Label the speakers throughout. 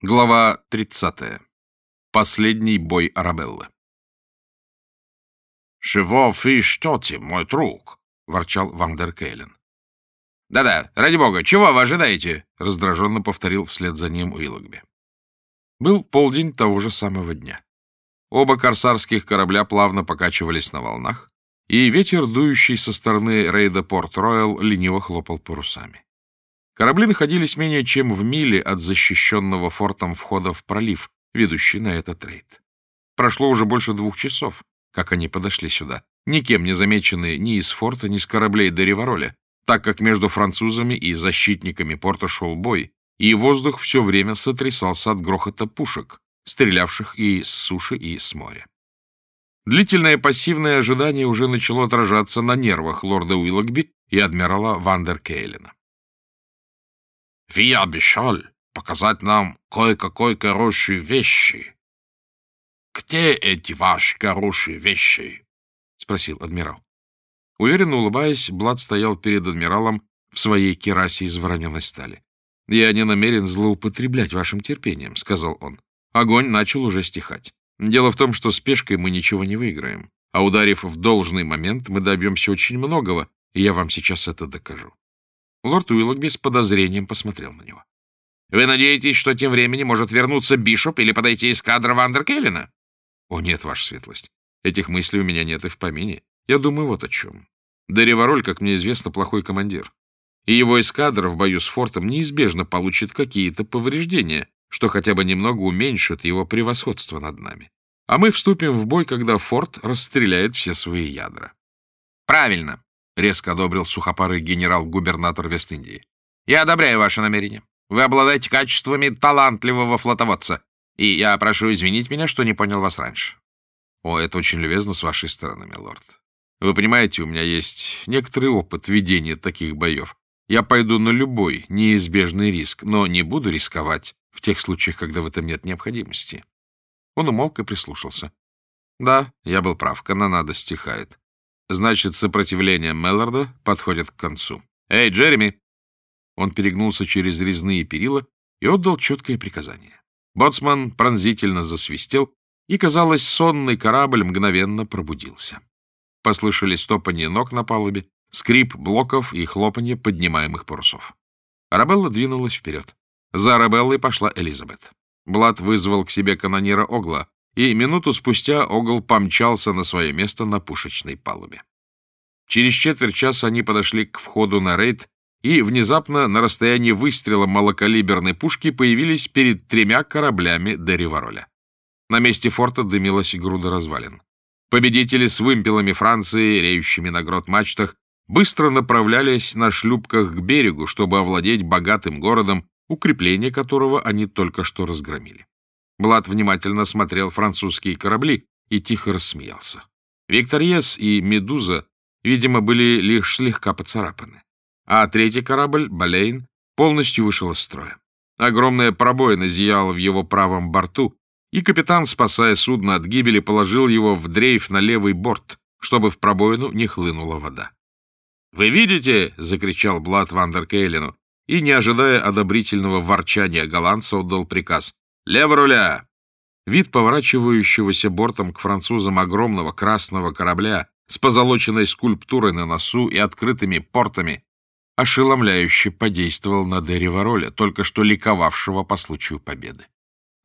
Speaker 1: Глава 30. Последний бой Арабеллы.
Speaker 2: «Чего вы ждете, мой друг?»
Speaker 1: — ворчал Вандер Кейлен.
Speaker 3: «Да-да, ради бога, чего вы ожидаете?»
Speaker 1: — раздраженно повторил вслед за ним Уиллогби. Был полдень того же самого дня. Оба корсарских корабля плавно покачивались на волнах, и ветер, дующий со стороны рейда Порт-Роyal, лениво хлопал парусами. Корабли находились менее чем в миле от защищенного фортом входа в пролив, ведущий на этот рейд. Прошло уже больше двух часов, как они подошли сюда, никем не замеченные ни из форта, ни с кораблей до Ривароля, так как между французами и защитниками порта шел бой, и воздух все время сотрясался от грохота пушек, стрелявших и с суши, и с моря. Длительное пассивное ожидание уже начало отражаться на нервах лорда Уиллогби и адмирала Вандер Кейлена.
Speaker 2: Вы обещал показать нам кое-какой хорошие вещи. Где эти ваши хорошие вещи? — спросил адмирал.
Speaker 1: Уверенно улыбаясь, Блад стоял перед адмиралом в своей керасе из вороненой стали. — Я не намерен злоупотреблять вашим терпением, — сказал он. Огонь начал уже стихать. Дело в том, что спешкой мы ничего не выиграем, а ударив в должный момент, мы добьемся очень многого, и я вам сейчас это докажу. Лорд Уиллогби с подозрением посмотрел на него.
Speaker 3: — Вы надеетесь, что тем временем может вернуться Бишоп или подойти эскадра Вандеркеллена?
Speaker 1: — О, нет, ваша светлость. Этих мыслей у меня нет и в помине. Я думаю вот о чем. Деревароль, как мне известно, плохой командир. И его эскадра в бою с фортом неизбежно получит какие-то повреждения, что хотя бы немного уменьшит его превосходство над нами. А мы вступим в бой, когда форт расстреляет все свои ядра.
Speaker 3: — Правильно, резко одобрил сухопарый генерал-губернатор Вест-Индии. Я одобряю ваше намерение. Вы обладаете качествами талантливого флотоводца, и я прошу извинить меня, что не понял вас раньше.
Speaker 1: О, это очень любезно с вашей стороны, милорд. Вы понимаете, у меня есть некоторый опыт ведения таких боев. Я пойду на любой неизбежный риск, но не буду рисковать в тех случаях, когда в этом нет необходимости. Он умолк и прислушался. Да, я был прав, канонада стихает. Значит, сопротивление Мелларда подходит к концу. «Эй, Джереми!» Он перегнулся через резные перила и отдал четкое приказание. Боцман пронзительно засвистел, и, казалось, сонный корабль мгновенно пробудился. Послышались топанье ног на палубе, скрип блоков и хлопанье поднимаемых парусов. Арабелла двинулась вперед. За Арабеллой пошла Элизабет. Блад вызвал к себе канонира Огла, и минуту спустя Огл помчался на свое место на пушечной палубе. Через четверть часа они подошли к входу на рейд, и внезапно на расстоянии выстрела малокалиберной пушки появились перед тремя кораблями до Ривароля. На месте форта дымилась груда развалин. Победители с вымпелами Франции, реющими на грот мачтах, быстро направлялись на шлюпках к берегу, чтобы овладеть богатым городом, укрепление которого они только что разгромили. Блад внимательно смотрел французские корабли и тихо рассмеялся. Викториес и Медуза, видимо, были лишь слегка поцарапаны. А третий корабль, Балейн, полностью вышел из строя. Огромная пробоина зияла в его правом борту, и капитан, спасая судно от гибели, положил его в дрейф на левый борт, чтобы в пробоину не хлынула вода. «Вы видите?» — закричал Блад Вандеркейлену, и, не ожидая одобрительного ворчания голландца, отдал приказ. Лево руля!» Вид поворачивающегося бортом к французам огромного красного корабля с позолоченной скульптурой на носу и открытыми портами ошеломляюще подействовал на роля, только что ликовавшего по случаю победы.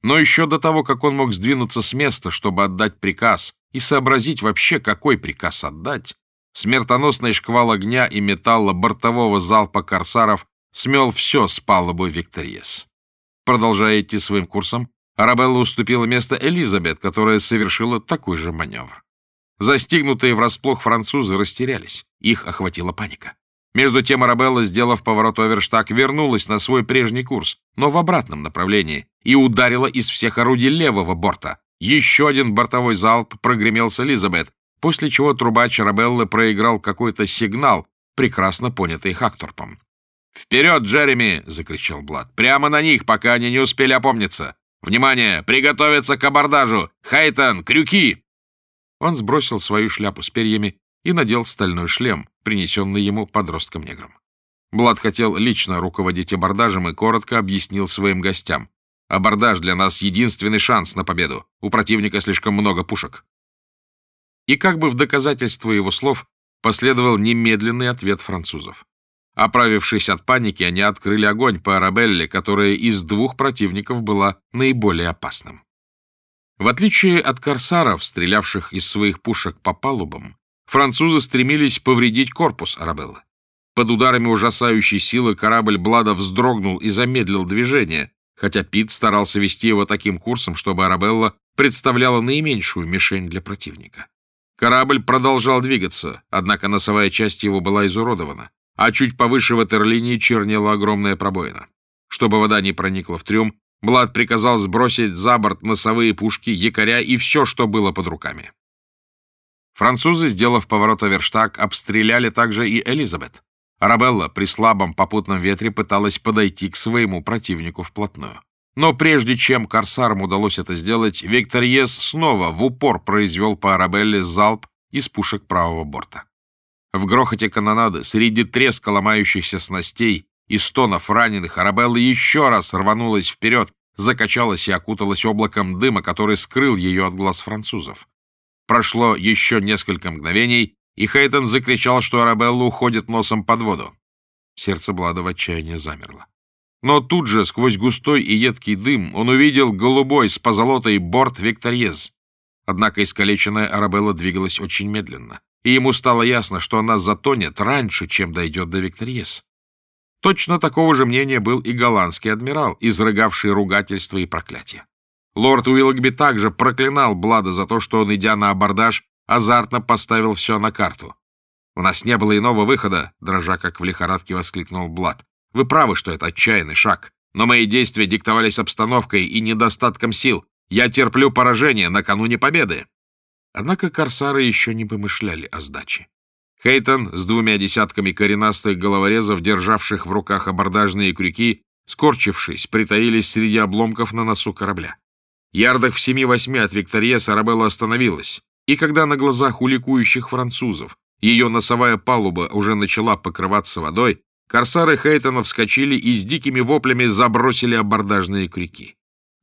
Speaker 1: Но еще до того, как он мог сдвинуться с места, чтобы отдать приказ, и сообразить вообще, какой приказ отдать, смертоносный шквал огня и металла бортового залпа корсаров смел все с палубы Викториес. Продолжая идти своим курсом, Арабелла уступила место Элизабет, которая совершила такой же маневр. Застигнутые врасплох французы растерялись. Их охватила паника. Между тем Арабелла, сделав поворот Оверштаг, вернулась на свой прежний курс, но в обратном направлении, и ударила из всех орудий левого борта. Еще один бортовой залп прогремел с Элизабет, после чего трубач Арабеллы проиграл какой-то сигнал, прекрасно понятый Хакторпом. «Вперед, Джереми!» — закричал Блад. «Прямо на них, пока они не успели опомниться! Внимание! Приготовиться к абордажу! Хайтон, крюки!» Он сбросил свою шляпу с перьями и надел стальной шлем, принесенный ему подростком-негром. Блад хотел лично руководить абордажем и коротко объяснил своим гостям. Абордаж для нас единственный шанс на победу. У противника слишком много пушек. И как бы в доказательство его слов последовал немедленный ответ французов. Оправившись от паники, они открыли огонь по Арабелле, которая из двух противников была наиболее опасным. В отличие от корсаров, стрелявших из своих пушек по палубам, французы стремились повредить корпус Арабеллы. Под ударами ужасающей силы корабль Блада вздрогнул и замедлил движение, хотя Пит старался вести его таким курсом, чтобы Арабелла представляла наименьшую мишень для противника. Корабль продолжал двигаться, однако носовая часть его была изуродована, а чуть повыше ватерлинии чернела огромная пробоина. Чтобы вода не проникла в трюм, Блад приказал сбросить за борт носовые пушки, якоря и все, что было под руками. Французы, сделав поворот Аверштаг, обстреляли также и Элизабет. Арабелла при слабом попутном ветре пыталась подойти к своему противнику вплотную. Но прежде чем корсарам удалось это сделать, Виктор Ес снова в упор произвел по Арабелле залп из пушек правого борта. В грохоте канонады, среди треска ломающихся снастей и стонов раненых, Арабелла еще раз рванулась вперед, закачалась и окуталась облаком дыма, который скрыл ее от глаз французов. Прошло еще несколько мгновений, и Хейтон закричал, что Арабелла уходит носом под воду. Сердце Блада в отчаянии замерло. Но тут же, сквозь густой и едкий дым, он увидел голубой с позолотой борт Викторьез. Однако искалеченная Арабелла двигалась очень медленно, и ему стало ясно, что она затонет раньше, чем дойдет до Викторьез. Точно такого же мнения был и голландский адмирал, изрыгавший ругательства и проклятия. Лорд Уиллогби также проклинал Блада за то, что он, идя на абордаж, азартно поставил все на карту. «У нас не было иного выхода», — дрожа как в лихорадке воскликнул Блад. «Вы правы, что это отчаянный шаг, но мои действия диктовались обстановкой и недостатком сил. Я терплю поражение накануне победы». Однако корсары еще не помышляли о сдаче. Хейтон с двумя десятками коренастых головорезов, державших в руках абордажные крюки, скорчившись, притаились среди обломков на носу корабля. Ярдах в семи-восьми от Виктория Сарабелла остановилась, и когда на глазах у ликующих французов ее носовая палуба уже начала покрываться водой, корсары Хейтона вскочили и с дикими воплями забросили абордажные крюки.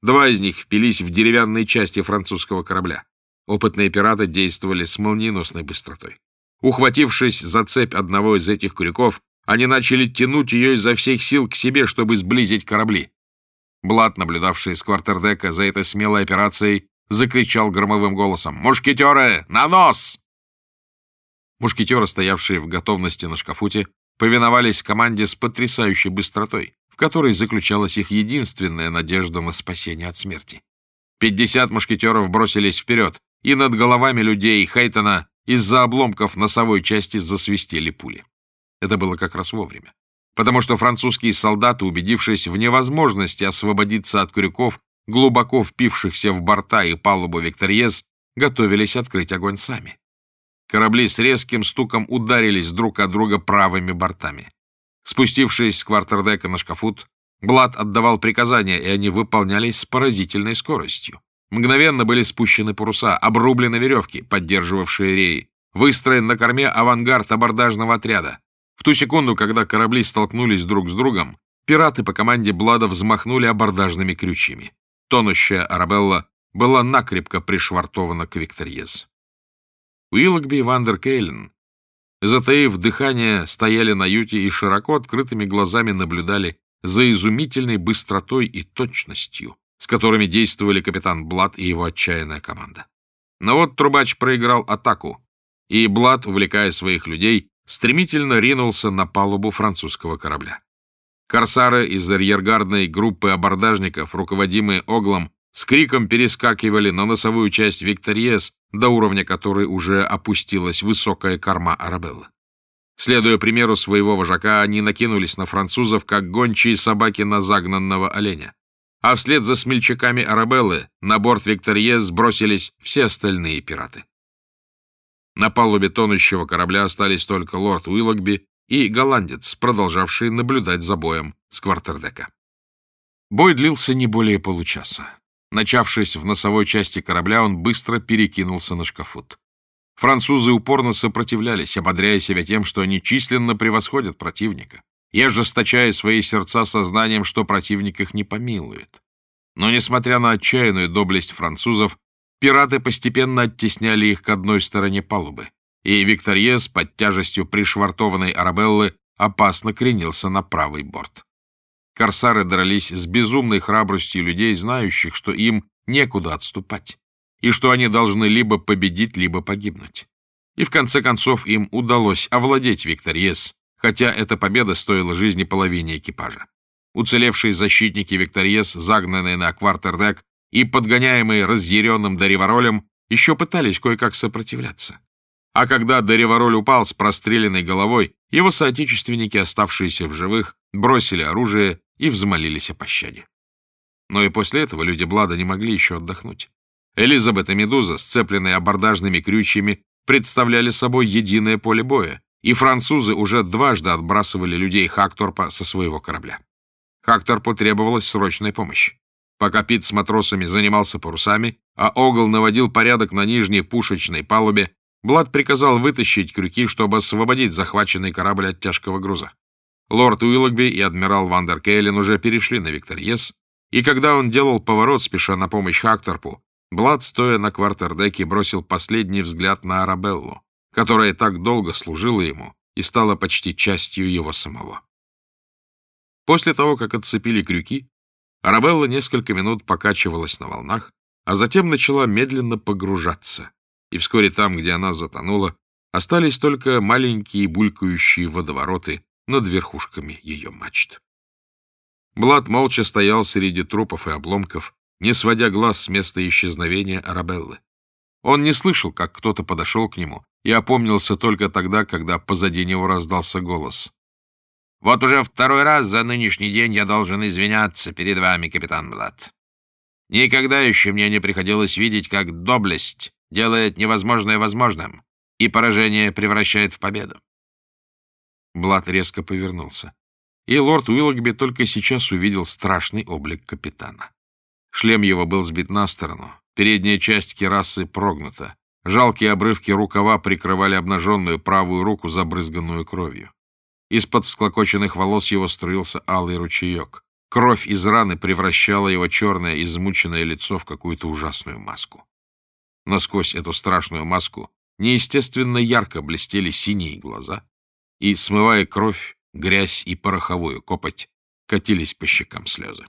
Speaker 1: Два из них впились в деревянные части французского корабля. Опытные пираты действовали с молниеносной быстротой. Ухватившись за цепь одного из этих крюков, они начали тянуть ее изо всех сил к себе, чтобы сблизить корабли. Блад, наблюдавший с квартердека за этой смелой операцией, закричал громовым голосом «Мушкетеры, на нос!» Мушкетеры, стоявшие в готовности на шкафуте, повиновались команде с потрясающей быстротой, в которой заключалась их единственная надежда на спасение от смерти. Пятьдесят мушкетеров бросились вперед, и над головами людей Хейтона из-за обломков носовой части засвистели пули. Это было как раз вовремя, потому что французские солдаты, убедившись в невозможности освободиться от крюков, глубоко впившихся в борта и палубу Викториез, готовились открыть огонь сами. Корабли с резким стуком ударились друг от друга правыми бортами. Спустившись с квартердека на шкафут, Блад отдавал приказания, и они выполнялись с поразительной скоростью. Мгновенно были спущены паруса, обрублены веревки, поддерживавшие реи, выстроен на корме авангард абордажного отряда. В ту секунду, когда корабли столкнулись друг с другом, пираты по команде Блада взмахнули абордажными крючьями. Тонущая Арабелла была накрепко пришвартована к Викторьез. Уиллогби и Вандер Кейлен, затаив дыхание, стояли на юте и широко открытыми глазами наблюдали за изумительной быстротой и точностью, с которыми действовали капитан Блад и его отчаянная команда. Но вот трубач проиграл атаку, и Блад, увлекая своих людей, стремительно ринулся на палубу французского корабля. Корсары из арьергардной группы абордажников, руководимые Оглом, с криком перескакивали на носовую часть Викториес, до уровня которой уже опустилась высокая корма Арабеллы. Следуя примеру своего вожака, они накинулись на французов, как гончие собаки на загнанного оленя. А вслед за смельчаками Арабеллы на борт Викториес сбросились все остальные пираты. На палубе тонущего корабля остались только лорд Уиллогби и голландец, продолжавший наблюдать за боем с квартердека. Бой длился не более получаса. Начавшись в носовой части корабля, он быстро перекинулся на шкафут. Французы упорно сопротивлялись, ободряя себя тем, что они численно превосходят противника, и ожесточая свои сердца сознанием, что противник их не помилует. Но, несмотря на отчаянную доблесть французов, пираты постепенно оттесняли их к одной стороне палубы, и Викториес под тяжестью пришвартованной Арабеллы опасно кренился на правый борт. Корсары дрались с безумной храбростью людей, знающих, что им некуда отступать, и что они должны либо победить, либо погибнуть. И в конце концов им удалось овладеть Викториес, хотя эта победа стоила жизни половине экипажа. Уцелевшие защитники Викториес, загнанные на квартердек и подгоняемые разъяренным Дариваролем, еще пытались кое-как сопротивляться. А когда Даривароль упал с простреленной головой, его соотечественники, оставшиеся в живых, бросили оружие и взмолились о пощаде. Но и после этого люди Блада не могли еще отдохнуть. Элизабет и Медуза, сцепленные абордажными крючьями, представляли собой единое поле боя, и французы уже дважды отбрасывали людей Хакторпа со своего корабля. Хакторпу требовалась срочная помощь. Пока Пит с матросами занимался парусами, а Огл наводил порядок на нижней пушечной палубе, Блад приказал вытащить крюки, чтобы освободить захваченный корабль от тяжкого груза. Лорд Уиллогби и адмирал Вандер Кейлин уже перешли на Викториес, и когда он делал поворот, спеша на помощь Хакторпу, Блад, стоя на квартердеке, бросил последний взгляд на Арабеллу, которая так долго служила ему и стала почти частью его самого. После того, как отцепили крюки, Арабелла несколько минут покачивалась на волнах, а затем начала медленно погружаться, и вскоре там, где она затонула, остались только маленькие булькающие водовороты над верхушками ее мачт. Блад молча стоял среди трупов и обломков, не сводя глаз с места исчезновения Арабеллы. Он не слышал, как кто-то подошел к нему, и опомнился только тогда, когда позади него раздался голос. «Вот уже второй раз за нынешний день я должен извиняться перед вами, капитан Блад. Никогда еще мне не приходилось видеть, как доблесть делает невозможное возможным, и поражение превращает в победу». Блад резко повернулся, и лорд Уиллогби только сейчас увидел страшный облик капитана. Шлем его был сбит на сторону, передняя часть керасы прогнута, жалкие обрывки рукава прикрывали обнаженную правую руку, забрызганную кровью. Из-под всклокоченных волос его струился алый ручеек. Кровь из раны превращала его черное, измученное лицо в какую-то ужасную маску. Но сквозь эту страшную маску неестественно ярко блестели синие глаза, и, смывая кровь, грязь и пороховую копоть, катились по щекам слезы.